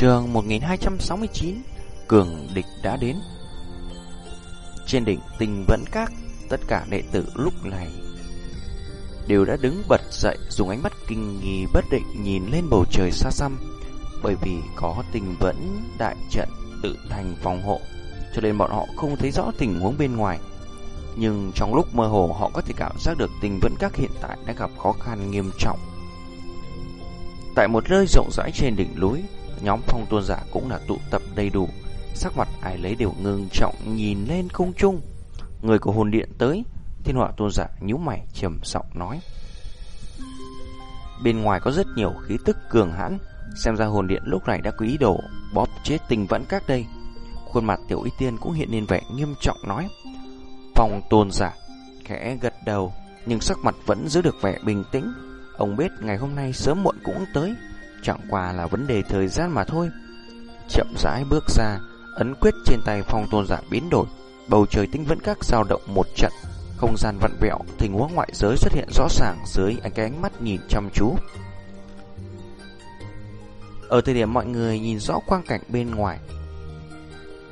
Trường 1269 Cường địch đã đến. Trên đỉnh tình vẫn các, Tất cả đệ tử lúc này Đều đã đứng bật dậy, Dùng ánh mắt kinh nghi bất định Nhìn lên bầu trời xa xăm, Bởi vì có tình vẫn đại trận Tự thành phòng hộ, Cho nên bọn họ không thấy rõ tình huống bên ngoài. Nhưng trong lúc mơ hồ, Họ có thể cảm giác được tình vẫn các hiện tại Đã gặp khó khăn nghiêm trọng. Tại một nơi rộng rãi trên đỉnh núi nhóm phong tôn giả cũng là tụ tập đầy đủ, sắc mặt ai lấy đều ngưng trọng nhìn lên không trung. Người của hồn điện tới, thiên họa tôn giả nhíu mày trầm giọng nói. Bên ngoài có rất nhiều khí tức cường hãn, xem ra hồn điện lúc này đã có ý đồ bóp chết tình vẫn các đây. Khuôn mặt tiểu y tiên cũng hiện lên vẻ nghiêm trọng nói. Phong tôn giả khẽ gật đầu, nhưng sắc mặt vẫn giữ được vẻ bình tĩnh. Ông biết ngày hôm nay sớm muộn cũng tới, Chẳng qua là vấn đề thời gian mà thôi. Chậm rãi bước ra, Ấn quyết trên tay phong tôn giả biến đổi. Bầu trời tinh vẫn các dao động một trận. Không gian vặn vẹo, Tình huống ngoại giới xuất hiện rõ ràng Dưới ánh cái ánh mắt nhìn chăm chú. Ở thời điểm mọi người nhìn rõ quang cảnh bên ngoài,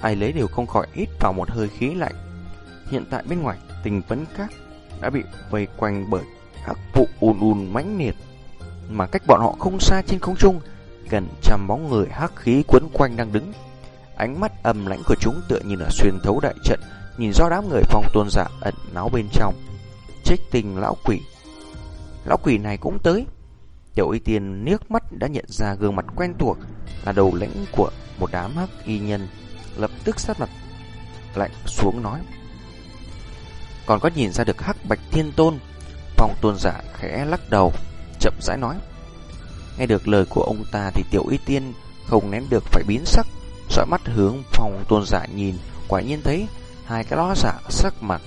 Ai lấy đều không khỏi hít vào một hơi khí lạnh. Hiện tại bên ngoài, Tình vấn các Đã bị vây quanh bởi các vụ ùn ùn mãnh liệt mà cách bọn họ không xa trên không trung, gần trăm bóng người hắc khí quấn quanh đang đứng. Ánh mắt âm lãnh của chúng tựa như là xuyên thấu đại trận, nhìn rõ đám người phong tôn giả ẩn náu bên trong. Trích tình lão quỷ. Lão quỷ này cũng tới. Tiểu y tiên niếc mắt đã nhận ra gương mặt quen thuộc là đầu lãnh của một đám hắc y nhân, lập tức sát mặt lạnh xuống nói. Còn có nhìn ra được hắc bạch thiên tôn, phong tôn giả khẽ lắc đầu chậm rãi nói. Nghe được lời của ông ta thì tiểu y tiên không nén được phải biến sắc, dõi mắt hướng phòng tôn giả nhìn, quả nhiên thấy hai cái ló giả sắc mặt,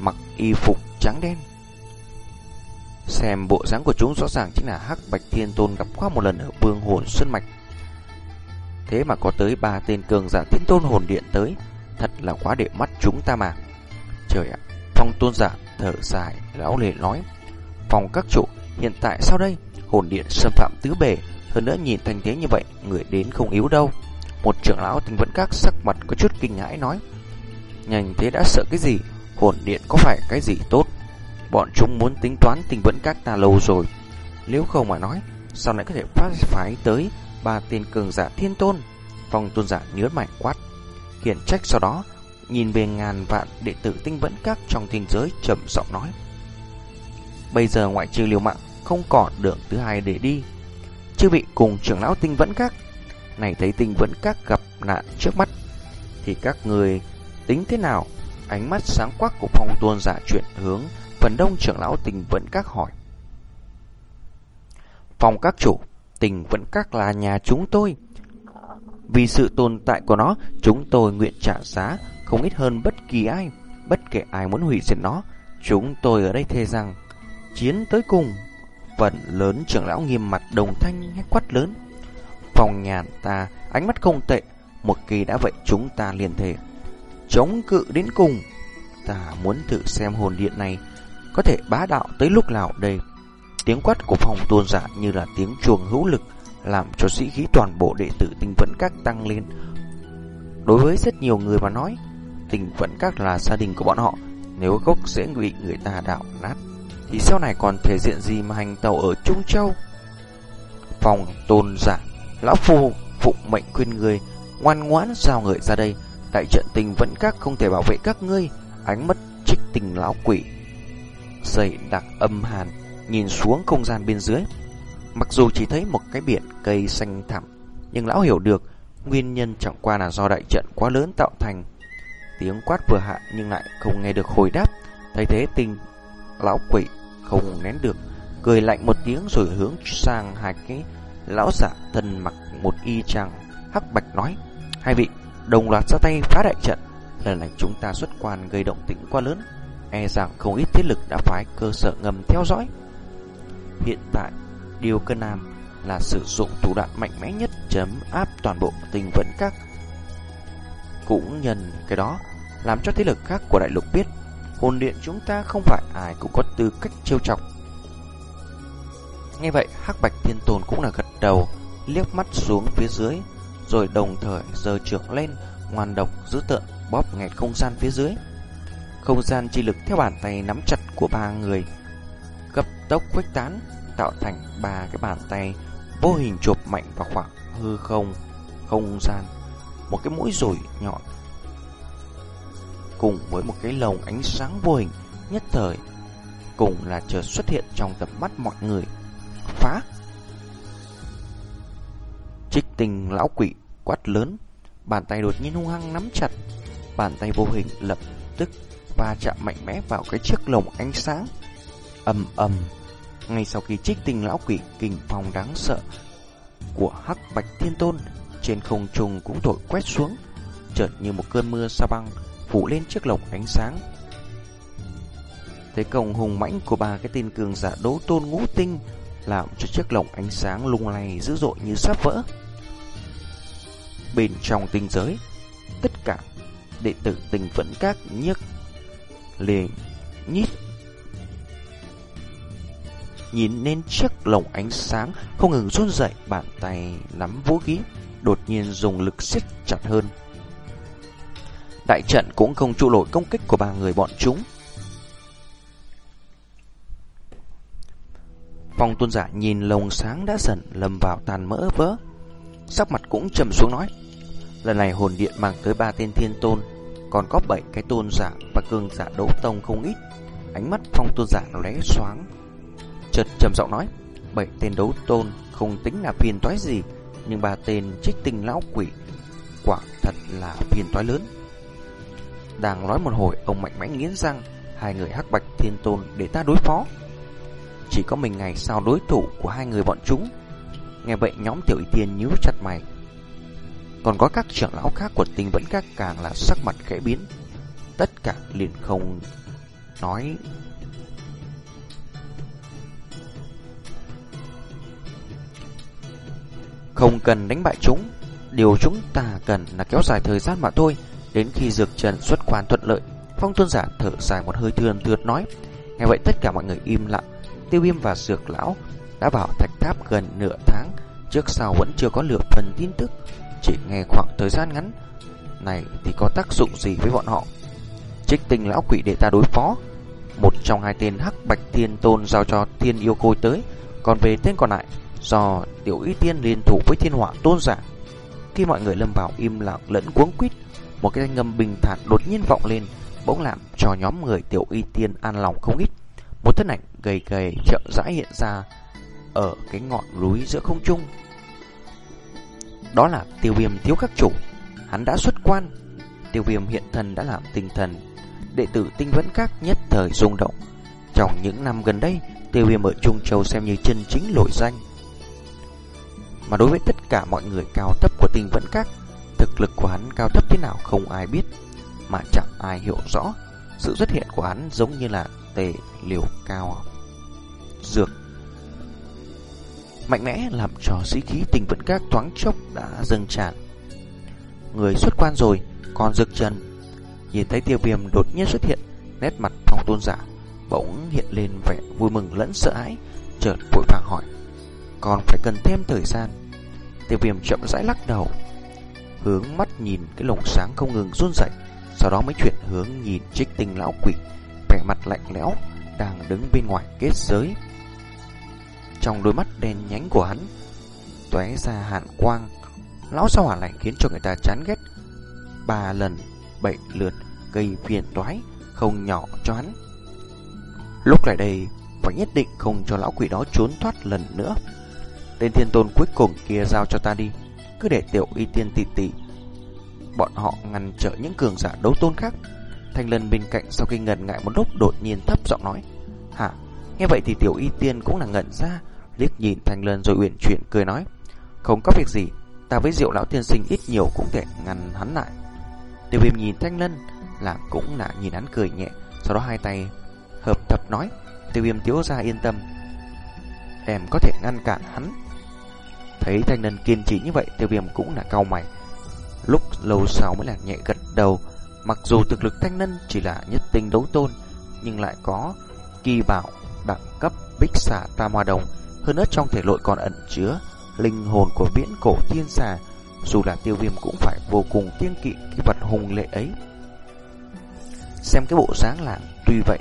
mặc y phục trắng đen. Xem bộ dáng của chúng rõ ràng chính là Hắc Bạch Thiên Tôn gặp qua một lần ở Vương Hồn Xuân Mạch. Thế mà có tới ba tên cường giả Thiên Tôn hồn điện tới, thật là quá để mắt chúng ta mà. Trời ạ, phong tôn giả thở dài, lão lệ nói, phòng các chủ Hiện tại sau đây, hồn điện xâm phạm tứ bề, hơn nữa nhìn thành thế như vậy, người đến không yếu đâu. Một trưởng lão tinh vẫn các sắc mặt có chút kinh hãi nói. Nhanh thế đã sợ cái gì? Hồn điện có phải cái gì tốt? Bọn chúng muốn tính toán tinh vẫn các ta lâu rồi. Nếu không mà nói, sao lại có thể phát phái tới ba tên cường giả thiên tôn? Phong tôn giả nhớ mạnh quát. Khiển trách sau đó, nhìn về ngàn vạn đệ tử tinh vẫn các trong thiên giới trầm giọng nói. Bây giờ ngoại trừ liều mạng, Không còn đường thứ hai để đi. Chư vị cùng trưởng lão tinh vẫn các Này thấy tinh vẫn các gặp nạn trước mắt, Thì các người tính thế nào? Ánh mắt sáng quắc của phong tuôn giả chuyển hướng, Phần đông trưởng lão tình vẫn các hỏi. Phòng các chủ Tình vẫn các là nhà chúng tôi. Vì sự tồn tại của nó, Chúng tôi nguyện trả giá Không ít hơn bất kỳ ai, Bất kể ai muốn hủy diệt nó. Chúng tôi ở đây thề rằng chiến tới cùng. Phần lớn trưởng lão nghiêm mặt đồng thanh hét quát lớn. Phòng nhàn ta, ánh mắt không tệ, một kỳ đã vậy chúng ta liền thể. Chống cự đến cùng, ta muốn thử xem hồn điện này có thể bá đạo tới lúc nào đây. Tiếng quát của phòng tuôn giả như là tiếng chuồng hữu lực, làm cho sĩ khí toàn bộ đệ tử tinh vận các tăng lên. Đối với rất nhiều người mà nói, tinh vận các là gia đình của bọn họ, nếu gốc sẽ bị người ta đạo nát thì sau này còn thể diện gì mà hành tàu ở Trung Châu? Phòng tôn giả, lão phu phụng mệnh khuyên người ngoan ngoãn giao người ra đây. Đại trận tình vẫn các không thể bảo vệ các ngươi, ánh mắt trích tình lão quỷ. Dậy đặc âm hàn, nhìn xuống không gian bên dưới. Mặc dù chỉ thấy một cái biển cây xanh thẳm, nhưng lão hiểu được nguyên nhân chẳng qua là do đại trận quá lớn tạo thành. Tiếng quát vừa hạ nhưng lại không nghe được hồi đáp, thay thế tình lão quỷ không nén được, cười lạnh một tiếng rồi hướng sang hai cái lão giả thân mặc một y trang hắc bạch nói: "Hai vị, đồng loạt ra tay phá đại trận, lần này chúng ta xuất quan gây động tĩnh quá lớn, e rằng không ít thế lực đã phái cơ sở ngầm theo dõi." Hiện tại, điều cơ nam là sử dụng thủ đoạn mạnh mẽ nhất chấm áp toàn bộ tình vận các cũng nhân cái đó làm cho thế lực khác của đại lục biết hồn điện chúng ta không phải ai cũng có tư cách trêu chọc. Nghe vậy, Hắc Bạch Thiên Tôn cũng là gật đầu, liếc mắt xuống phía dưới, rồi đồng thời giơ trưởng lên, ngoan độc giữ tợn bóp nghẹt không gian phía dưới. Không gian chi lực theo bàn tay nắm chặt của ba người cấp tốc khuếch tán, tạo thành ba cái bàn tay vô hình chụp mạnh vào khoảng hư không, không gian. Một cái mũi rủi nhọn cùng với một cái lồng ánh sáng vô hình nhất thời cùng là chợt xuất hiện trong tầm mắt mọi người. Phá! Trích tình lão quỷ quát lớn, bàn tay đột nhiên hung hăng nắm chặt, bàn tay vô hình lập tức va chạm mạnh mẽ vào cái chiếc lồng ánh sáng. ầm ầm, ngay sau khi trích tình lão quỷ kình phong đáng sợ của hắc bạch thiên tôn trên không trung cũng thổi quét xuống, chợt như một cơn mưa sa băng phủ lên chiếc lồng ánh sáng. Thế công hùng mãnh của ba cái tên cường giả đấu tôn ngũ tinh làm cho chiếc lồng ánh sáng lung lay dữ dội như sắp vỡ. Bên trong tinh giới, tất cả đệ tử tình vẫn các nhức liền nhít nhìn lên chiếc lồng ánh sáng không ngừng run rẩy bàn tay nắm vũ khí đột nhiên dùng lực siết chặt hơn đại trận cũng không trụ nổi công kích của ba người bọn chúng. Phong tuân giả nhìn lồng sáng đã dần lầm vào tàn mỡ vỡ. Sắc mặt cũng trầm xuống nói, Lần này hồn điện mang tới ba tên thiên tôn, Còn có bảy cái tôn giả và cường giả đấu tông không ít. Ánh mắt phong tuân giả lóe xoáng Chợt trầm giọng nói, Bảy tên đấu tôn không tính là phiền toái gì, Nhưng ba tên trích tinh lão quỷ Quả thật là phiền toái lớn. Đang nói một hồi, Ông mạnh mẽ nghiến răng. Hai người hắc bạch thiên tôn để ta đối phó. Chỉ có mình ngày sau đối thủ của hai người bọn chúng. Nghe vậy, nhóm tiểu y tiên nhíu chặt mày. Còn có các trưởng lão khác của tinh vẫn các càng là sắc mặt khẽ biến. Tất cả liền không nói. Không cần đánh bại chúng. Điều chúng ta cần là kéo dài thời gian mà thôi. Đến khi dược trần xuất quan thuận lợi, Phong tuân giả thở dài một hơi thườn thượt nói, Nghe vậy tất cả mọi người im lặng. Tiêu viêm và dược lão đã vào thạch tháp gần nửa tháng, Trước sau vẫn chưa có lửa phần tin tức. Chỉ nghe khoảng thời gian ngắn Này thì có tác dụng gì với bọn họ? Trích tình lão quỷ để ta đối phó. Một trong hai tên hắc bạch thiên tôn Giao cho thiên yêu côi tới, Còn về tên còn lại, Do tiểu ý tiên liên thủ với thiên họa tôn giả. Khi mọi người lâm vào im lặng lẫn cuống quýt một cái thanh âm bình thản đột nhiên vọng lên, Bỗng làm cho nhóm người tiểu y tiên an lòng không ít. Một thân ảnh gầy gầy chậm rãi hiện ra Ở cái ngọn núi giữa không trung. Đó là tiêu viêm thiếu các chủ. Hắn đã xuất quan. Tiêu viêm hiện thân đã làm tinh thần. Đệ tử tinh vẫn các nhất thời rung động. Trong những năm gần đây, Tiêu viêm ở Trung Châu xem như chân chính nổi danh. Mà đối với tất cả mọi người cao thấp của tinh vẫn các Thực lực của hắn cao thấp thế nào không ai biết, Mà chẳng ai hiểu rõ. Sự xuất hiện của hắn giống như là tề liều cao. Dược. Mạnh mẽ làm cho sĩ khí tình vận các thoáng chốc đã dâng tràn. Người xuất quan rồi, Còn dược chân Nhìn thấy tiêu viêm đột nhiên xuất hiện, Nét mặt phong tôn giả Bỗng hiện lên vẻ vui mừng lẫn sợ hãi, Chợt vội vàng hỏi, Còn phải cần thêm thời gian? Tiêu viêm chậm rãi lắc đầu. Hướng mắt nhìn cái lồng sáng không ngừng run dậy Sau đó mới chuyển hướng nhìn trích tinh lão quỷ, Vẻ mặt lạnh lẽo Đang đứng bên ngoài kết giới. Trong đôi mắt đen nhánh của hắn, tóe ra hàn quang, Lão sao hỏa lạnh khiến cho người ta chán ghét. Ba lần, bảy lượt gây phiền toái Không nhỏ cho hắn. Lúc lại đây, Phải nhất định không cho lão quỷ đó trốn thoát lần nữa. Tên thiên tôn cuối cùng kia giao cho ta đi. Cứ để tiểu y tiên tỷ tỷ Bọn họ ngăn trở những cường giả đấu tôn khác. Thanh lân bên cạnh sau khi ngần ngại một lúc đột nhiên thấp giọng nói, Hả? Nghe vậy thì tiểu y tiên cũng là ngẩn ra. Liếc nhìn thanh lân rồi uyển chuyển cười nói, Không có việc gì, Ta với diệu lão tiên sinh ít nhiều cũng thể ngăn hắn lại. Tiêu viêm nhìn thanh lân Làm cũng là nhìn hắn cười nhẹ, Sau đó hai tay hợp thập nói Tiêu viêm thiếu ra yên tâm, Em có thể ngăn cản hắn. Thấy thanh niên kiên trì như vậy Tiêu viêm cũng là cao mày Lúc lâu sau mới là nhẹ gật đầu Mặc dù thực lực thanh niên chỉ là nhất tinh đấu tôn Nhưng lại có kỳ bảo đẳng cấp bích xà tam hoa đồng Hơn nữa trong thể lội còn ẩn chứa linh hồn của viễn cổ thiên xà, dù là tiêu viêm cũng phải vô cùng kiêng kỵ cái vật hùng lệ ấy. Xem cái bộ dáng là tuy vậy,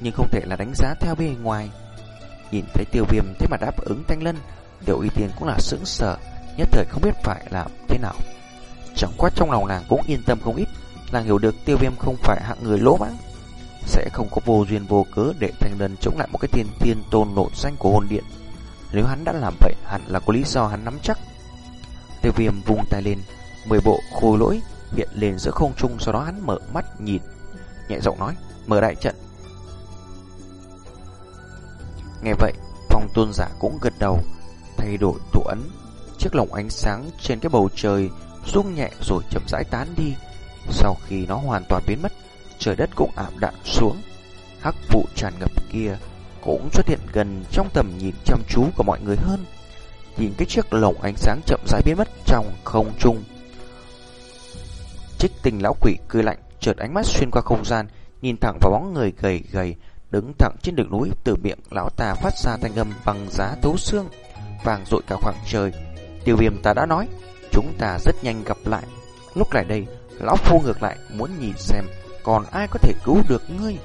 nhưng không thể là đánh giá theo bề ngoài. Nhìn thấy tiêu viêm thế mà đáp ứng thanh lân, tiểu y tiên cũng là sững sờ, nhất thời không biết phải làm thế nào. Chẳng qua trong lòng nàng cũng yên tâm không ít, nàng hiểu được tiêu viêm không phải hạng người lỗ mãng, sẽ không có vô duyên vô cớ để thành lần chống lại một cái thiên tiên tôn nội danh của hồn điện. Nếu hắn đã làm vậy, hẳn là có lý do hắn nắm chắc. Tiêu viêm vung tay lên, mười bộ khôi lỗi hiện lên giữa không trung, sau đó hắn mở mắt nhìn, nhẹ giọng nói, mở đại trận. Nghe vậy, phong tôn giả cũng gật đầu, thay đổi tụ ấn. Chiếc lồng ánh sáng trên cái bầu trời rung nhẹ rồi chậm rãi tán đi. Sau khi nó hoàn toàn biến mất, trời đất cũng ảm đạm xuống. Hắc vụ tràn ngập kia cũng xuất hiện gần trong tầm nhìn chăm chú của mọi người hơn. Nhìn cái chiếc lồng ánh sáng chậm rãi biến mất trong không trung. Trích tình lão quỷ cười lạnh, chợt ánh mắt xuyên qua không gian, nhìn thẳng vào bóng người gầy gầy, đứng thẳng trên đường núi từ miệng lão ta phát ra thanh âm bằng giá thấu xương, vàng dội cả khoảng trời. Tiêu viêm ta đã nói, chúng ta rất nhanh gặp lại. Lúc này đây, lão phu ngược lại muốn nhìn xem còn ai có thể cứu được ngươi.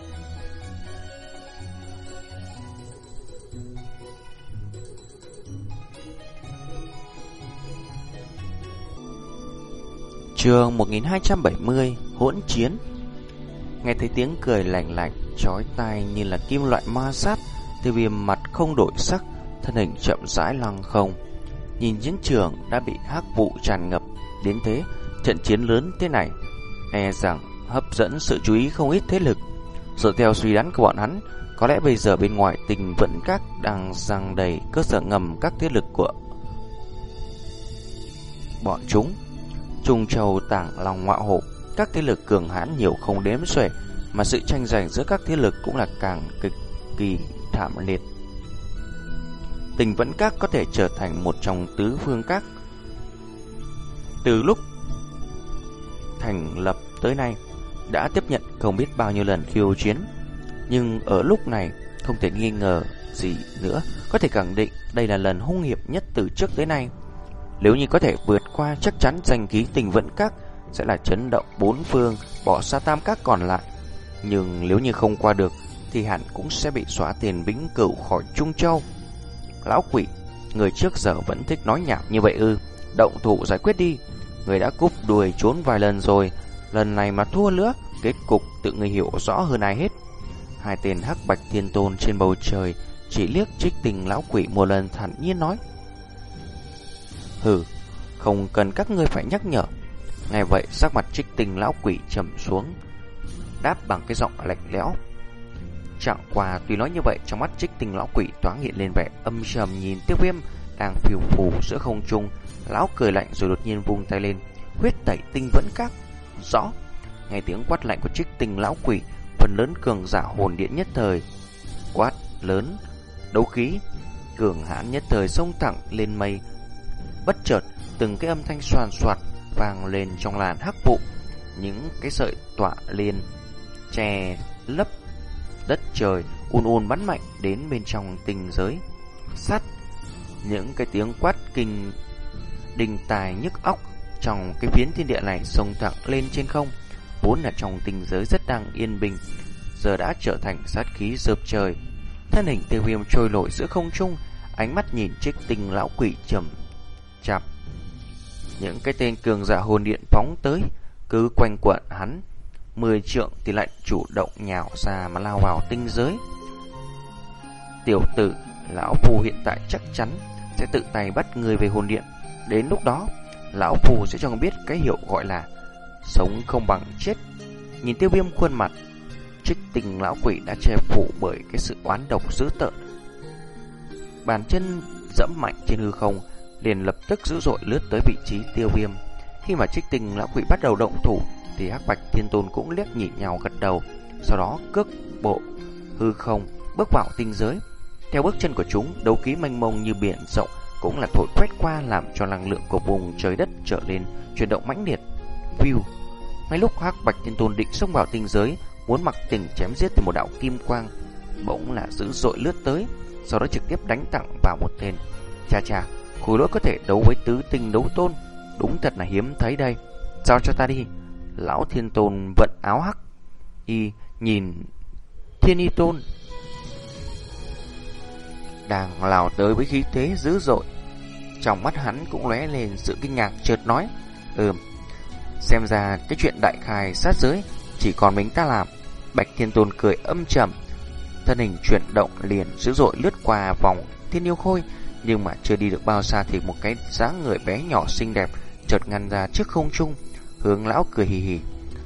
Trường 1270 Hỗn Chiến Nghe thấy tiếng cười lạnh lạnh Chói tai như là kim loại ma sát Tiêu viêm mặt không đổi sắc Thân hình chậm rãi lăng không. Nhìn chiến trường đã bị hắc vụ tràn ngập Đến thế Trận chiến lớn thế này E rằng hấp dẫn sự chú ý không ít thế lực. Dựa theo suy đoán của bọn hắn Có lẽ bây giờ bên ngoài tình vận các Đang răng đầy cơ sở ngầm các thế lực của Bọn chúng. Trung Châu tảng lòng ngoại hộ, các thế lực cường hãn nhiều không đếm xuể, mà sự tranh giành giữa các thế lực cũng là càng cực kỳ thảm liệt. Tình vẫn các có thể trở thành một trong tứ phương các. Từ lúc thành lập tới nay, đã tiếp nhận không biết bao nhiêu lần khiêu chiến, nhưng ở lúc này không thể nghi ngờ gì nữa, có thể khẳng định đây là lần hung hiệp nhất từ trước tới nay. Nếu như có thể vượt qua chắc chắn danh ký tình vận các sẽ là chấn động bốn phương, bỏ xa tam các còn lại. Nhưng nếu như không qua được thì hẳn cũng sẽ bị xóa tiền vĩnh cửu khỏi Trung Châu. Lão quỷ, người trước giờ vẫn thích nói nhảm như vậy ư. Động thủ giải quyết đi. Người đã cúp đuổi trốn vài lần rồi. Lần này mà thua nữa, kết cục tự người hiểu rõ hơn ai hết. Hai tên hắc bạch thiên tôn trên bầu trời chỉ liếc trích tình lão quỷ một lần thản nhiên nói. Hừ, không cần các ngươi phải nhắc nhở. Ngay vậy, sắc mặt trích tình lão quỷ trầm xuống, đáp bằng cái giọng lạnh lẽo. Trạng qua tuy nói như vậy, trong mắt trích tình lão quỷ thoáng hiện lên vẻ âm trầm nhìn tiêu viêm đang phiêu phù giữa không trung. Lão cười lạnh rồi đột nhiên vung tay lên, huyết tẩy tinh vẫn các. Rõ, nghe tiếng quát lạnh của trích tình lão quỷ, phần lớn cường giả hồn điện nhất thời. Quát lớn, đấu khí, cường hãn nhất thời sông thẳng lên mây, Bất chợt, từng cái âm thanh soàn soạt vang lên trong làn hắc vụ, những cái sợi tọa lên che lấp đất trời ùn ùn bắn mạnh đến bên trong tình giới. Sắt, những cái tiếng quát kinh đình tài nhức óc trong cái phiến thiên địa này sông thẳng lên trên không, vốn là trong tình giới rất đang yên bình, giờ đã trở thành sát khí dợp trời. Thân hình tiêu viêm trôi nổi giữa không trung, ánh mắt nhìn Trích tinh lão quỷ trầm chạp. Những cái tên cường giả hồn điện phóng tới, cứ quanh quẩn hắn. Mười trượng thì lại chủ động nhào ra mà lao vào tinh giới. Tiểu tử, lão phù hiện tại chắc chắn sẽ tự tay bắt người về hồn điện. Đến lúc đó, lão phù sẽ cho người biết cái hiệu gọi là sống không bằng chết. Nhìn tiêu viêm khuôn mặt, trích tình lão quỷ đã che phủ bởi cái sự oán độc dữ tợn. Bàn chân dẫm mạnh trên hư không, liền lập tức dữ dội lướt tới vị trí tiêu viêm. Khi mà trích tình lão quỷ bắt đầu động thủ, thì hắc bạch thiên tôn cũng liếc nhìn nhau gật đầu, sau đó cước bộ hư không bước vào tinh giới. Theo bước chân của chúng, đấu khí mênh mông như biển rộng cũng là thổi quét qua làm cho năng lượng của vùng trời đất trở lên chuyển động mãnh liệt. View. Ngay lúc hắc bạch thiên tôn định xông vào tinh giới, muốn mặc tình chém giết thì một đạo kim quang bỗng là dữ dội lướt tới, sau đó trực tiếp đánh thẳng vào một tên. Cha cha, Khối lỗi có thể đấu với tứ tinh đấu tôn Đúng thật là hiếm thấy đây Giao cho ta đi Lão thiên tôn vận áo hắc Y nhìn thiên y tôn Đang lào tới với khí thế dữ dội. Trong mắt hắn cũng lóe lên sự kinh ngạc chợt nói Ừm Xem ra cái chuyện đại khai sát giới Chỉ còn mình ta làm. Bạch thiên tôn cười âm trầm Thân hình chuyển động liền dữ dội lướt qua vòng thiên yêu khôi Nhưng mà chưa đi được bao xa thì một cái dáng người bé nhỏ xinh đẹp chợt ngăn ra trước không trung, hướng lão cười hì hì.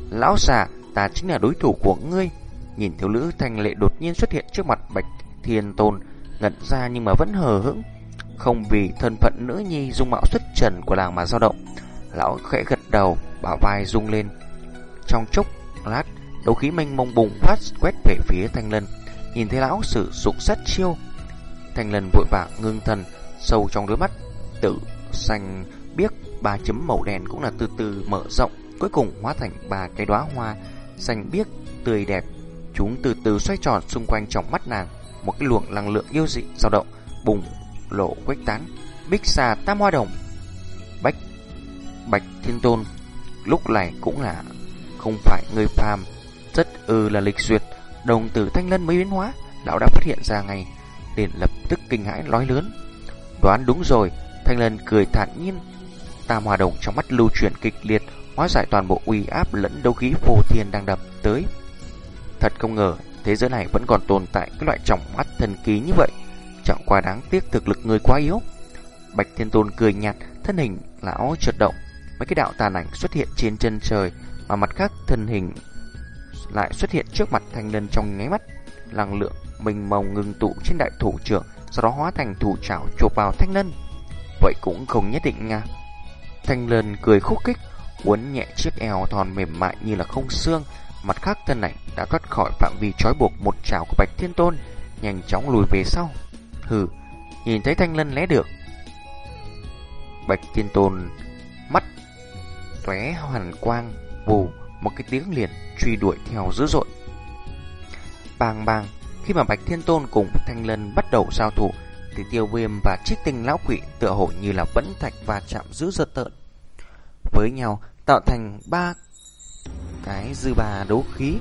Lão già, ta chính là đối thủ của ngươi. Nhìn thiếu nữ thanh lệ đột nhiên xuất hiện trước mặt Bạch Thiên Tôn, ngẩn ra nhưng mà vẫn hờ hững. Không vì thân phận nữ nhi dung mạo xuất trần của làng mà dao động. Lão khẽ gật đầu, bảo vai rung lên. Trong chốc lát, đấu khí mênh mông bùng phát quét về phía Thanh Lân. Nhìn thấy lão sử dụng sát chiêu, Thanh Lân vội vàng ngưng thần, sâu trong đôi mắt tự xanh biếc ba chấm màu đen cũng là từ từ mở rộng, cuối cùng hóa thành ba cái đóa hoa xanh biếc tươi đẹp. Chúng từ từ xoay tròn xung quanh trong mắt nàng, một cái luồng năng lượng yêu dị dao động, bùng lộ quét tán. Bích xà tam hoa đồng, bách bạch thiên tôn, lúc này cũng là không phải người phàm, rất ư là lịch duyệt. Đồng tử thanh lân mới biến hóa, lão đã phát hiện ra ngay, liền lập tức kinh hãi nói lớn. Đoán đúng rồi, thanh lân cười thản nhiên tam hòa đồng trong mắt lưu chuyển kịch liệt, hóa giải toàn bộ uy áp lẫn đấu khí phô thiên đang đập tới. Thật không ngờ, thế giới này vẫn còn tồn tại cái loại trọng mắt thần ký như vậy. Chẳng qua đáng tiếc thực lực người quá yếu. Bạch Thiên Tôn cười nhạt, thân hình lão chợt động, mấy cái đạo tàn ảnh xuất hiện trên chân trời, mà mặt khác thân hình lại xuất hiện trước mặt thanh lân trong nháy mắt. Năng lượng mình mông ngừng tụ trên đại thủ trưởng, sau đó hóa thành thủ trảo chộp vào thanh lân. Vậy cũng không nhất định nha. Thanh Lân cười khúc khích, uốn nhẹ chiếc eo thon mềm mại như là không xương, mặt khác thân này đã thoát khỏi phạm vi trói buộc một chảo của Bạch Thiên Tôn, nhanh chóng lùi về sau. Hừ, nhìn thấy Thanh Lân lẽ được. Bạch Thiên Tôn mắt tóe hoàn quang, vù một cái tiếng liền truy đuổi theo dữ dội. Bang bang, khi mà Bạch Thiên Tôn cùng Thanh Lân bắt đầu giao thủ, thì tiêu viêm và trích tinh lão quỷ tựa hồ như là vẫn thạch và chạm giữ giật tợn. Với nhau tạo thành ba cái dư bà đấu khí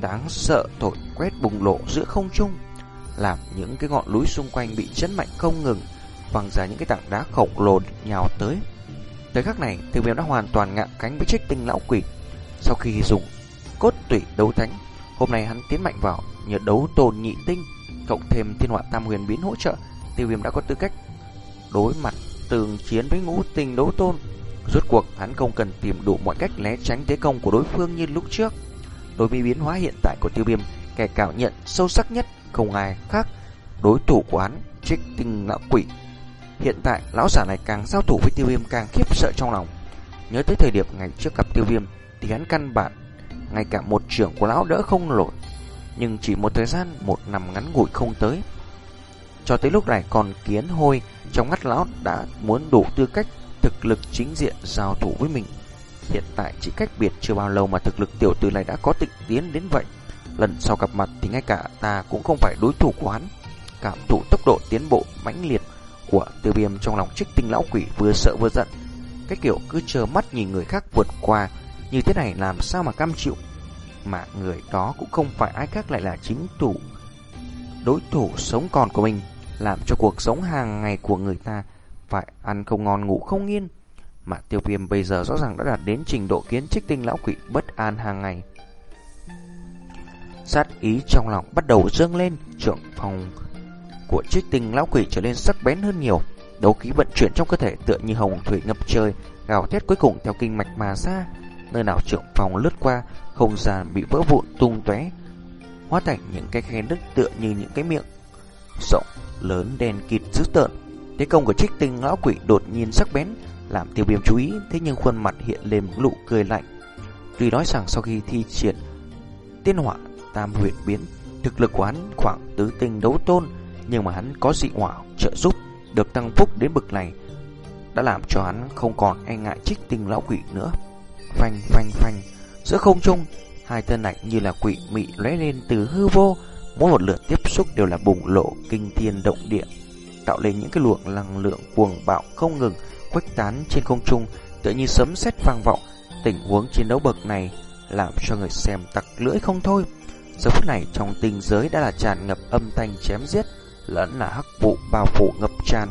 đáng sợ thổi quét bùng lộ giữa không trung, làm những cái ngọn núi xung quanh bị chấn mạnh không ngừng, văng ra những cái tảng đá khổng lồ nhào tới. Tới khắc này, tiêu viêm đã hoàn toàn ngạ cánh với trích tinh lão quỷ. Sau khi dùng cốt tủy đấu thánh, hôm nay hắn tiến mạnh vào nhờ đấu tồn nhị tinh cộng thêm thiên họa tam huyền biến hỗ trợ, tiêu viêm đã có tư cách đối mặt tường chiến với ngũ tình đấu tôn. Rốt cuộc hắn không cần tìm đủ mọi cách né tránh thế công của đối phương như lúc trước. Đối với biến hóa hiện tại của tiêu viêm, kẻ cảm nhận sâu sắc nhất không ai khác đối thủ của hắn, trích tinh lão quỷ. Hiện tại, lão giả này càng giao thủ với tiêu viêm càng khiếp sợ trong lòng. Nhớ tới thời điểm ngày trước gặp tiêu viêm, thì hắn căn bản, ngay cả một trưởng của lão đỡ không nổi nhưng chỉ một thời gian, một năm ngắn ngủi không tới. Cho tới lúc này còn kiến hôi trong mắt lão đã muốn đủ tư cách thực lực chính diện giao thủ với mình. Hiện tại chỉ cách biệt chưa bao lâu mà thực lực tiểu tử này đã có tịnh tiến đến vậy. Lần sau gặp mặt thì ngay cả ta cũng không phải đối thủ của hắn. Cảm thụ tốc độ tiến bộ mãnh liệt của tiêu viêm trong lòng trích tinh lão quỷ vừa sợ vừa giận. Cái kiểu cứ chờ mắt nhìn người khác vượt qua như thế này làm sao mà cam chịu mà người đó cũng không phải ai khác lại là chính thủ đối thủ sống còn của mình, làm cho cuộc sống hàng ngày của người ta phải ăn không ngon ngủ không yên. Mà tiêu viêm bây giờ rõ ràng đã đạt đến trình độ kiến trích tinh lão quỷ bất an hàng ngày. Sát ý trong lòng bắt đầu dâng lên, trưởng phòng của trích tinh lão quỷ trở nên sắc bén hơn nhiều. Đấu khí vận chuyển trong cơ thể tựa như hồng thủy ngập trời, gào thét cuối cùng theo kinh mạch mà ra. Nơi nào trưởng phòng lướt qua, không gian bị vỡ vụn tung tóe, hóa thành những cái khe nứt tựa như những cái miệng rộng lớn đen kịt dữ tợn. Thế công của trích tinh lão quỷ đột nhiên sắc bén, làm tiêu viêm chú ý, thế nhưng khuôn mặt hiện lên một nụ cười lạnh. Tuy nói rằng sau khi thi triển tiên hỏa tam huyện biến, thực lực của hắn khoảng tứ tinh đấu tôn, nhưng mà hắn có dị hỏa trợ giúp được tăng phúc đến bực này, đã làm cho hắn không còn e ngại trích tinh lão quỷ nữa. Phanh phanh phanh Giữa không trung, hai thân ảnh như là quỷ mị lóe lên từ hư vô, mỗi một lượt tiếp xúc đều là bùng lộ kinh thiên động địa. tạo lên những cái luồng năng lượng cuồng bạo không ngừng khuếch tán trên không trung, tựa như sấm sét vang vọng. Tình huống chiến đấu bậc này làm cho người xem tặc lưỡi không thôi. Giờ phút này trong tinh giới đã là tràn ngập âm thanh chém giết, lẫn là hắc vụ bao phủ ngập tràn.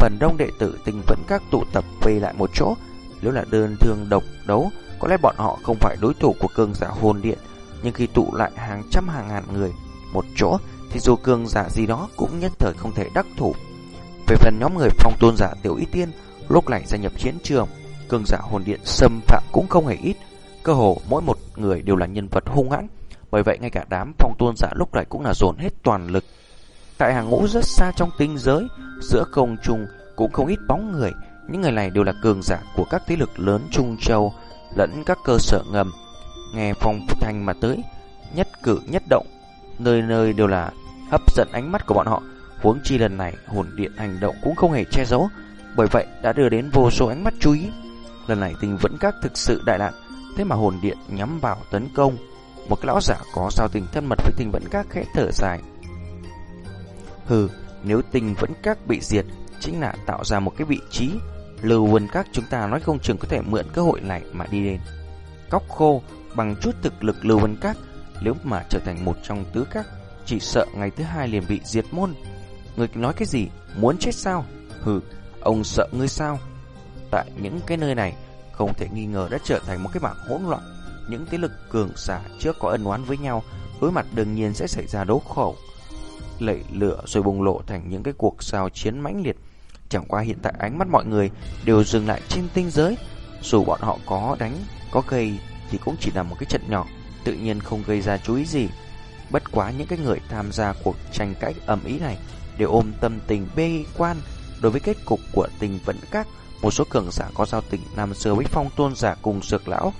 Phần đông đệ tử tình vẫn các tụ tập về lại một chỗ, nếu là đơn thương độc đấu, có lẽ bọn họ không phải đối thủ của cường giả hồn điện, nhưng khi tụ lại hàng trăm hàng ngàn người một chỗ thì dù cường giả gì đó cũng nhất thời không thể đắc thủ. Về phần nhóm người phong tôn giả tiểu y tiên, lúc này gia nhập chiến trường, cường giả hồn điện xâm phạm cũng không hề ít. Cơ hồ mỗi một người đều là nhân vật hung hãn, bởi vậy ngay cả đám phong tôn giả lúc này cũng là dồn hết toàn lực. Tại hàng ngũ rất xa trong tinh giới, giữa không trung cũng không ít bóng người, những người này đều là cường giả của các thế lực lớn Trung Châu lẫn các cơ sở ngầm. Nghe phong thanh mà tới, nhất cử nhất động, nơi nơi đều là hấp dẫn ánh mắt của bọn họ. Huống chi lần này hồn điện hành động cũng không hề che giấu, bởi vậy đã đưa đến vô số ánh mắt chú ý. Lần này tình vẫn các thực sự đại nạn, thế mà hồn điện nhắm vào tấn công. Một cái lão giả có sao tình thân mật với tình vẫn các khẽ thở dài. Hừ, nếu tình vẫn các bị diệt, chính là tạo ra một cái vị trí Lưu Vân Các chúng ta nói không chừng có thể mượn cơ hội này mà đi lên. Cóc khô bằng chút thực lực Lưu Vân Các, nếu mà trở thành một trong tứ các, chỉ sợ ngày thứ hai liền bị diệt môn. Người nói cái gì? Muốn chết sao? Hừ, ông sợ ngươi sao? Tại những cái nơi này, không thể nghi ngờ đã trở thành một cái bảng hỗn loạn. Những thế lực cường giả chưa có ân oán với nhau, đối mặt đương nhiên sẽ xảy ra đấu khẩu. Lệ lửa rồi bùng lộ thành những cái cuộc sao chiến mãnh liệt Chẳng qua hiện tại ánh mắt mọi người đều dừng lại trên tinh giới. Dù bọn họ có đánh, có gây thì cũng chỉ là một cái trận nhỏ, tự nhiên không gây ra chú ý gì. Bất quá những cái người tham gia cuộc tranh cãi ẩm ý này đều ôm tâm tình bê quan đối với kết cục của tình vẫn các một số cường giả có giao tình năm xưa với phong tôn giả cùng dược lão.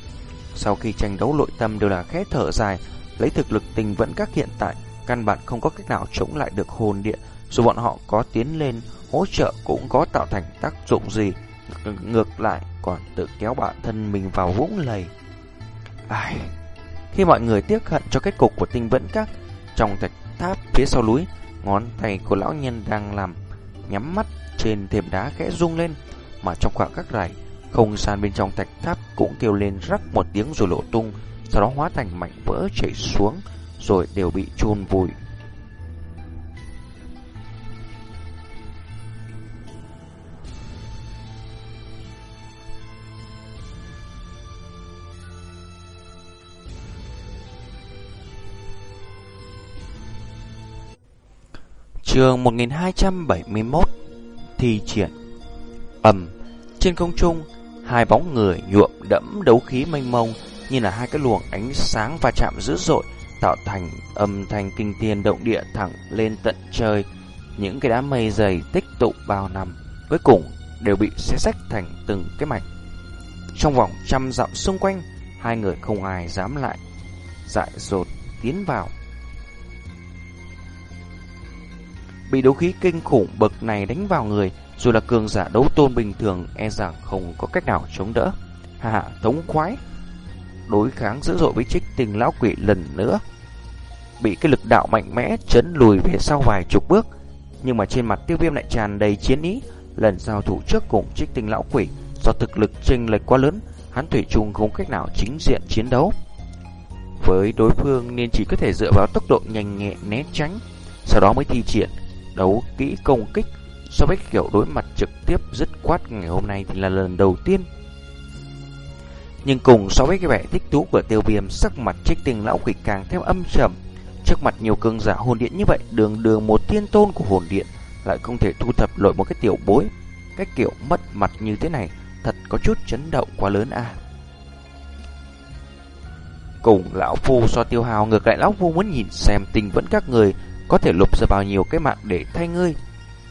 Sau khi tranh đấu nội tâm đều là khẽ thở dài, lấy thực lực tình vẫn các hiện tại, căn bản không có cách nào chống lại được hồn điện, dù bọn họ có tiến lên hỗ trợ cũng có tạo thành tác dụng gì. Ngược lại còn tự kéo bản thân mình vào vũng lầy. Ai... Khi mọi người tiếc hận cho kết cục của tinh vẫn các trong thạch tháp phía sau núi, ngón tay của lão nhân đang làm nhắm mắt trên thềm đá khẽ rung lên, mà trong khoảng khắc này, không gian bên trong thạch tháp cũng kêu lên rắc một tiếng rồi lộ tung, sau đó hóa thành mảnh vỡ chảy xuống, rồi đều bị chôn vùi Trường 1271 Thi triển. Ầm, Trên không trung, Hai bóng người nhuộm đẫm đấu khí mênh mông Như là hai cái luồng ánh sáng va chạm dữ dội, Tạo thành âm thanh kinh thiên động địa thẳng lên tận trời. Những cái đám mây dày tích tụ bao năm, Cuối cùng đều bị xé sách thành từng cái mảnh. Trong vòng trăm dặm xung quanh, Hai người không ai dám lại, Dại dột tiến vào. Bị đấu khí kinh khủng bậc này đánh vào người, dù là cường giả đấu tôn bình thường e rằng không có cách nào chống đỡ. Hà hà thống khoái, đối kháng dữ dội với trích tình lão quỷ lần nữa. Bị cái lực đạo mạnh mẽ chấn lùi về sau vài chục bước, nhưng mà trên mặt tiêu viêm lại tràn đầy chiến ý. Lần giao thủ trước cùng trích tình lão quỷ, do thực lực chênh lệch quá lớn, hắn thủy chung không cách nào chính diện chiến đấu. Với đối phương nên chỉ có thể dựa vào tốc độ nhanh nhẹ né tránh, sau đó mới thi triển đấu kỹ công kích, so với kiểu đối mặt trực tiếp dứt quát ngày hôm nay thì là lần đầu tiên. Nhưng cùng so với cái vẻ thích thú của tiêu viêm, sắc mặt trích tình lão quỷ càng thêm âm trầm. Trước mặt nhiều cường giả hồn điện như vậy, đường đường một thiên tôn của hồn điện lại không thể thu thập lội một cái tiểu bối. Cái kiểu mất mặt như thế này thật có chút chấn động quá lớn à. Cùng lão phu so tiêu hào, ngược lại lão phu muốn nhìn xem tình vẫn các người có thể lục ra bao nhiêu cái mạng để thay ngươi.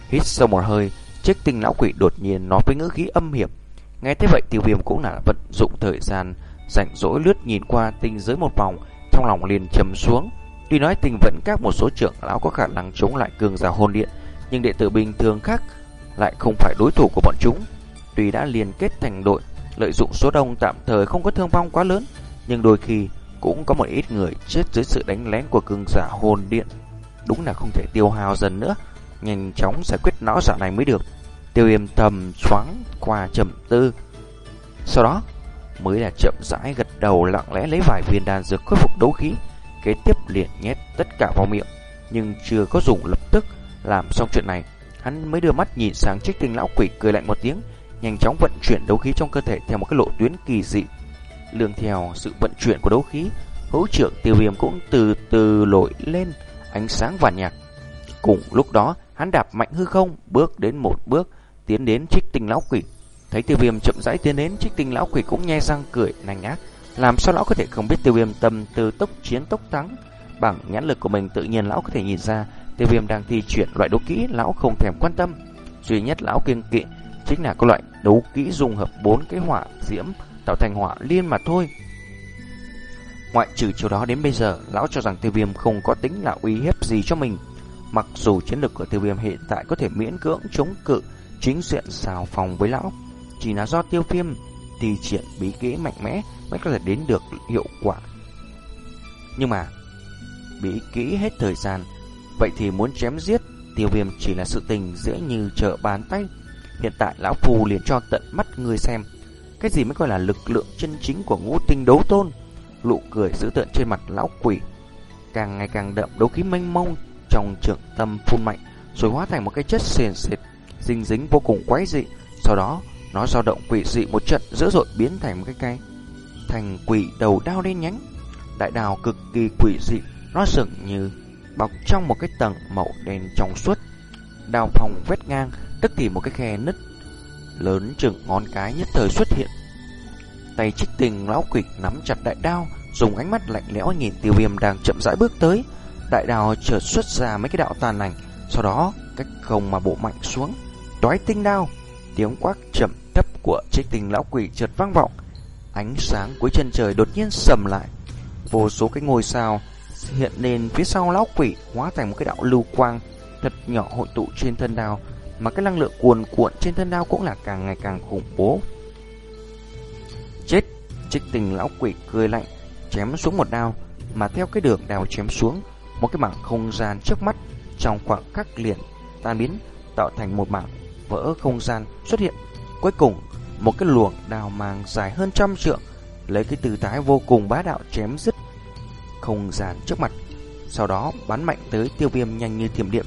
Hít sâu một hơi, chiếc tinh lão quỷ đột nhiên nói với ngữ khí âm hiểm. Nghe thế vậy tiêu viêm cũng là vận dụng thời gian, rảnh rỗi lướt nhìn qua tinh giới một vòng, trong lòng liền trầm xuống. Tuy nói tình vẫn các một số trưởng lão có khả năng chống lại cường giả hồn điện, nhưng đệ tử bình thường khác lại không phải đối thủ của bọn chúng. Tuy đã liên kết thành đội, lợi dụng số đông tạm thời không có thương vong quá lớn, nhưng đôi khi cũng có một ít người chết dưới sự đánh lén của cường giả hồn điện đúng là không thể tiêu hao dần nữa. nhanh chóng giải quyết não dạo này mới được. Tiêu viêm thầm choáng qua trầm tư. Sau đó mới là chậm rãi gật đầu lặng lẽ lấy vài viên đan dược khôi phục đấu khí, kế tiếp liền nhét tất cả vào miệng, nhưng chưa có dùng lập tức làm xong chuyện này, hắn mới đưa mắt nhìn sang trích tinh lão quỷ cười lạnh một tiếng, nhanh chóng vận chuyển đấu khí trong cơ thể theo một cái lộ tuyến kỳ dị. Lương theo sự vận chuyển của đấu khí, hữu trưởng tiêu viêm cũng từ từ nổi lên ánh sáng vàng nhạt. Cùng lúc đó, hắn đạp mạnh hư không, bước đến một bước, tiến đến trích tinh lão quỷ. Thấy tiêu viêm chậm rãi tiến đến, trích tinh lão quỷ cũng nhe răng cười nành ác. Làm sao lão có thể không biết tiêu viêm tâm từ tốc chiến tốc thắng? Bằng nhãn lực của mình tự nhiên lão có thể nhìn ra tiêu viêm đang thi chuyển loại đấu kỹ lão không thèm quan tâm. Duy nhất lão kiêng kỵ chính là cái loại đấu kỹ dùng hợp bốn cái hỏa diễm tạo thành hỏa liên mà thôi. Ngoại trừ chiều đó đến bây giờ, lão cho rằng tiêu viêm không có tính là uy hiếp gì cho mình. Mặc dù chiến lực của tiêu viêm hiện tại có thể miễn cưỡng chống cự chính diện xào phòng với lão, chỉ là do tiêu viêm thì triển bí kế mạnh mẽ mới có thể đến được hiệu quả. Nhưng mà, bí kỹ hết thời gian, vậy thì muốn chém giết tiêu viêm chỉ là sự tình dễ như trở bàn tay. Hiện tại lão phù liền cho tận mắt người xem, cái gì mới gọi là lực lượng chân chính của ngũ tinh đấu tôn. Lụ cười dữ tợn trên mặt lão quỷ, càng ngày càng đậm đấu khí mênh mông trong trường tâm phun mạnh, rồi hóa thành một cái chất sền sệt, dinh dính vô cùng quái dị. Sau đó, nó dao động quỷ dị một trận dữ dội biến thành một cái cây thành quỷ đầu đao đen nhánh. Đại đào cực kỳ quỷ dị, nó dường như bọc trong một cái tầng màu đen trong suốt. Đào phòng vết ngang, tức thì một cái khe nứt lớn chừng ngón cái nhất thời xuất hiện. Tay trích tình lão quỷ nắm chặt đại đao, dùng ánh mắt lạnh lẽo nhìn tiêu viêm đang chậm rãi bước tới. Đại đào chợt xuất ra mấy cái đạo tàn ảnh, sau đó cách không mà bộ mạnh xuống. Toái tinh đao, tiếng quát chậm thấp của trích tình lão quỷ chợt vang vọng. Ánh sáng cuối chân trời đột nhiên sầm lại. Vô số cái ngôi sao hiện lên phía sau lão quỷ hóa thành một cái đạo lưu quang thật nhỏ hội tụ trên thân đao, mà cái năng lượng cuồn cuộn trên thân đao cũng là càng ngày càng khủng bố. Chết, trích tình lão quỷ cười lạnh, chém xuống một đao, mà theo cái đường đao chém xuống, một cái mảng không gian trước mắt trong khoảng khắc liền tan biến, tạo thành một mảng vỡ không gian xuất hiện. Cuối cùng, một cái luồng đao mang dài hơn trăm trượng, lấy cái tư thái vô cùng bá đạo chém dứt không gian trước mặt. Sau đó bắn mạnh tới tiêu viêm nhanh như thiểm điện.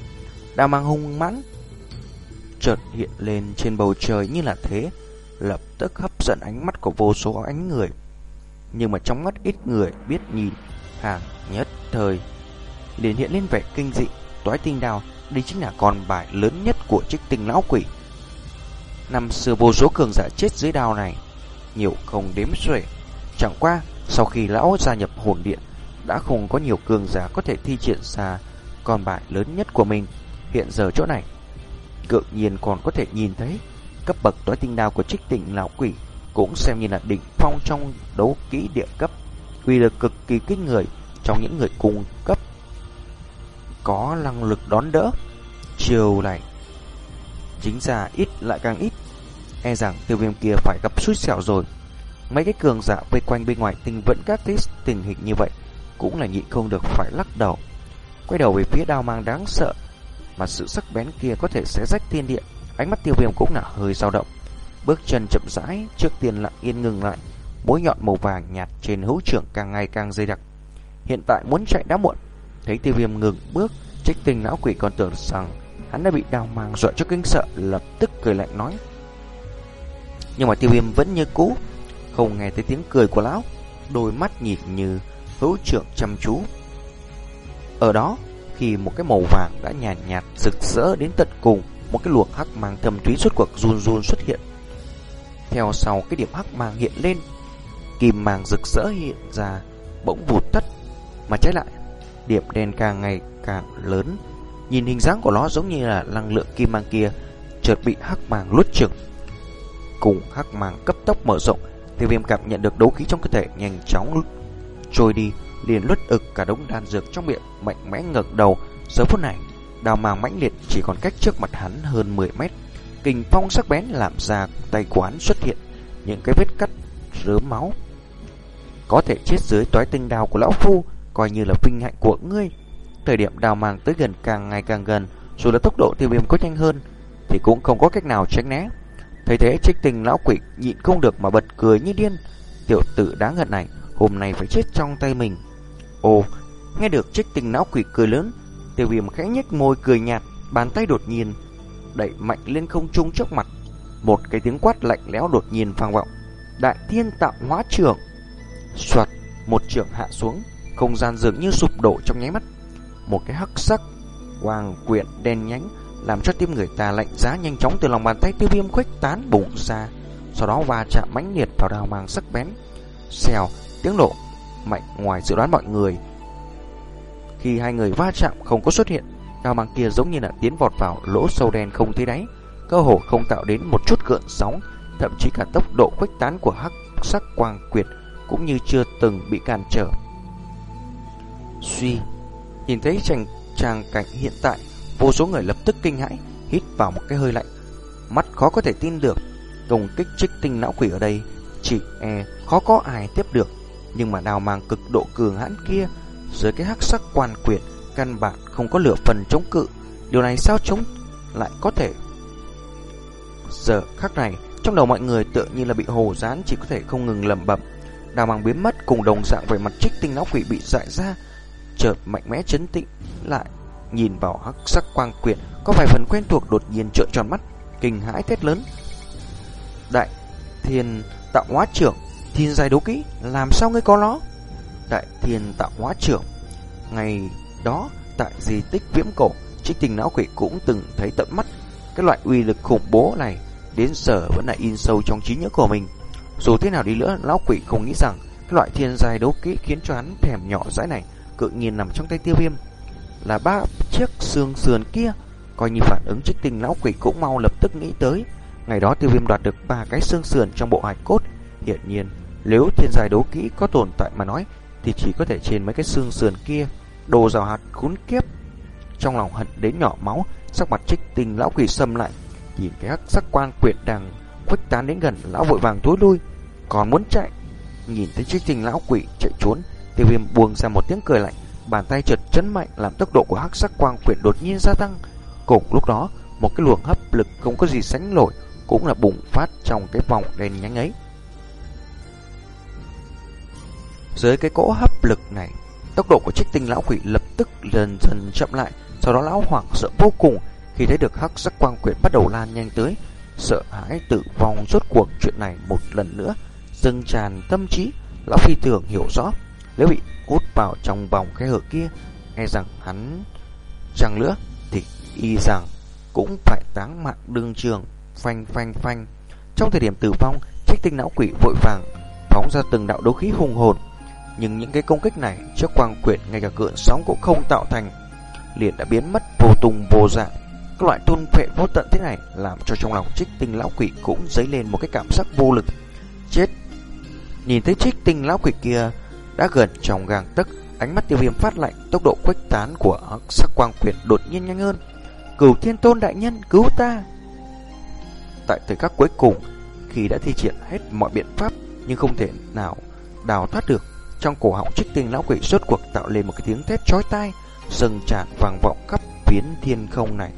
Đao mang hung mãn chợt hiện lên trên bầu trời như là thế, lập tức hấp dẫn ánh mắt của vô số ánh người. Nhưng mà trong mắt ít người biết nhìn, hàng nhất thời liền hiện lên vẻ kinh dị, toái tinh đào đây chính là con bài lớn nhất của trích tinh lão quỷ. Năm xưa vô số cường giả chết dưới đao này, nhiều không đếm xuể. Chẳng qua, sau khi lão gia nhập hồn điện, đã không có nhiều cường giả có thể thi triển ra con bài lớn nhất của mình. Hiện giờ chỗ này, tự nhiên còn có thể nhìn thấy cấp bậc toái tinh đao của trích tinh lão quỷ cũng xem như là đỉnh phong trong đấu kỹ địa cấp, uy lực cực kỳ kinh người trong những người cung cấp có năng lực đón đỡ. Chiều này, chính ra ít lại càng ít, e rằng tiêu viêm kia phải gặp suýt xẻo rồi. Mấy cái cường giả vây quanh bên ngoài tình vẫn các test tình hình như vậy, cũng là nhịn không được phải lắc đầu. Quay đầu về phía đao mang đáng sợ, mà sự sắc bén kia có thể sẽ rách thiên địa. Ánh mắt tiêu viêm cũng là hơi dao động. Bước chân chậm rãi, trước tiên lặng yên ngừng lại. mũi nhọn màu vàng nhạt trên hữu trưởng càng ngày càng dày đặc. Hiện tại muốn chạy đã muộn. Thấy tiêu viêm ngừng bước, trách tình não quỷ còn tưởng rằng hắn đã bị đau mang dọa cho kinh sợ, lập tức cười lạnh nói. Nhưng mà tiêu viêm vẫn như cũ, không nghe thấy tiếng cười của lão, đôi mắt nhìn như hữu trưởng chăm chú. Ở đó, khi một cái màu vàng đã nhàn nhạt, nhạt rực rỡ đến tận cùng, một cái luồng hắc mang thâm thúy suốt cuộc run run xuất hiện. Theo sau cái điểm hắc mang hiện lên, kim màng rực rỡ hiện ra, bỗng vụt tắt, mà trái lại, điểm đen càng ngày càng lớn. Nhìn hình dáng của nó giống như là năng lượng kim mang kia chợt bị hắc màng luốt chừng. Cùng hắc màng cấp tốc mở rộng, Tiêu Viêm cảm nhận được đấu khí trong cơ thể nhanh chóng trôi đi, liền luất ực cả đống đan dược trong miệng, mạnh mẽ ngẩng đầu. Giờ phút này, đào màng mãnh liệt chỉ còn cách trước mặt hắn hơn 10 mét. Kình phong sắc bén làm ra tay quán xuất hiện những cái vết cắt rớm máu. Có thể chết dưới toái tinh đào của lão phu, coi như là vinh hạnh của ngươi. Thời điểm đào màng tới gần càng ngày càng gần, Dù là tốc độ tiêu viêm có nhanh hơn Thì cũng không có cách nào tránh né Thấy thế trích tình lão quỷ nhịn không được mà bật cười như điên Tiểu tử đáng hận này Hôm nay phải chết trong tay mình Ồ Nghe được trích tình lão quỷ cười lớn Tiêu viêm khẽ nhếch môi cười nhạt Bàn tay đột nhiên Đẩy mạnh lên không trung trước mặt. Một cái tiếng quát lạnh lẽo đột nhiên vang vọng. Đại thiên tạo hóa trưởng Xoạt, Một trưởng hạ xuống. Không gian dường như sụp đổ trong nháy mắt. Một cái hắc sắc quang quyện đen nhánh Làm cho tim người ta lạnh giá nhanh chóng từ lòng bàn tay tiêu viêm khuếch tán bùng ra. Sau đó va chạm mãnh liệt vào đào mang sắc bén. Xèo Tiếng nổ mạnh ngoài dự đoán mọi người. Khi hai người va chạm không có xuất hiện đao mang kia giống như là tiến vọt vào lỗ sâu đen không thấy đáy Cơ hồ không tạo đến một chút gợn sóng Thậm chí cả tốc độ khuếch tán của hắc sắc quang quyệt Cũng như chưa từng bị cản trở. Suy Nhìn thấy chàng, tràng cảnh hiện tại Vô số người lập tức kinh hãi Hít vào một cái hơi lạnh. Mắt khó có thể tin được Công kích trích tinh não quỷ ở đây Chỉ e khó có ai tiếp được. Nhưng mà đào mang cực độ cường hãn kia Dưới cái hắc sắc quan quyệt Căn bản không có lửa phần chống cự, Điều này sao chúng lại có thể? Giờ khắc này, Trong đầu mọi người tựa như là bị hồ dán Chỉ có thể không ngừng lầm bẩm. Đào mang biến mất cùng đồng dạng về mặt trích tinh não quỷ bị dại ra, Chợt mạnh mẽ chấn tĩnh lại, Nhìn vào hắc sắc quang quyệt Có vài phần quen thuộc đột nhiên trợn tròn mắt, Kinh hãi thét lớn. Đại thiên tạo hóa trưởng, Thiên giai đấu kỹ, Làm sao ngươi có nó? Đại thiên tạo hóa trưởng, Ngày đó tại di tích viễm cổ Trích tình não quỷ cũng từng thấy tận mắt. Cái loại uy lực khủng bố này Đến giờ vẫn là in sâu trong trí nhớ của mình. Dù thế nào đi nữa, Lão quỷ không nghĩ rằng Cái loại thiên giai đấu kỹ khiến cho hắn thèm nhỏ dãi này Cự nhiên nằm trong tay tiêu viêm. Là ba chiếc xương sườn kia, Coi như phản ứng trích tình lão quỷ cũng mau lập tức nghĩ tới. Ngày đó tiêu viêm đoạt được ba cái xương sườn trong bộ hài cốt. Hiện nhiên, Nếu thiên giai đấu kỹ có tồn tại mà nói, Thì chỉ có thể trên mấy cái xương sườn kia Đồ rào hạt khốn kiếp. Trong lòng hận đến nhỏ máu, Sắc mặt trích tình lão quỷ sâm lại. Nhìn cái hắc sắc quan quyệt đang khuếch tán đến gần Lão vội vàng tối lui. Còn muốn chạy, Nhìn thấy trích tình lão quỷ chạy trốn, Tiêu viêm buông ra một tiếng cười lạnh. Bàn tay chợt chấn mạnh làm tốc độ của hắc sắc quang quyệt đột nhiên gia tăng. Cùng lúc đó, Một cái luồng hấp lực không có gì sánh nổi, Cũng là bùng phát trong cái vòng đèn nhánh ấy. Dưới cái cỗ hấp lực này Tốc độ của trích tinh lão quỷ lập tức dần dần chậm lại, Sau đó lão hoảng sợ vô cùng. Khi thấy được hắc sắc quang quyển bắt đầu lan nhanh tới, Sợ hãi tử vong rốt cuộc chuyện này một lần nữa, Dâng tràn tâm trí. Lão phi thường hiểu rõ, Nếu bị hút vào trong vòng khe hở kia E rằng hắn chẳng nữa Thì y rằng cũng phải táng mạng đương trường. Phanh phanh phanh. Trong thời điểm tử vong, Trích tinh não quỷ vội vàng Phóng ra từng đạo đấu khí hùng hồn nhưng những cái công kích này Trước quang quyển ngay cả gợn sóng cũng không tạo thành Liền đã biến mất vô tung vô dạng Các loại tôn phệ vô tận thế này Làm cho trong lòng trích tinh lão quỷ Cũng dấy lên một cái cảm giác vô lực Chết Nhìn thấy trích tinh lão quỷ kia đã gần trong gang tấc, ánh mắt tiêu viêm phát lạnh, tốc độ khuếch tán của sắc quang quyển đột nhiên nhanh hơn. Cửu Thiên Tôn đại nhân, cứu ta! Tại thời khắc cuối cùng, khi đã thi triển hết mọi biện pháp nhưng không thể nào đào thoát được, trong cổ họng trích tinh lão quỷ rốt cuộc tạo lên một cái tiếng thét chói tai, sừng tràn vang vọng khắp phiến thiên không này.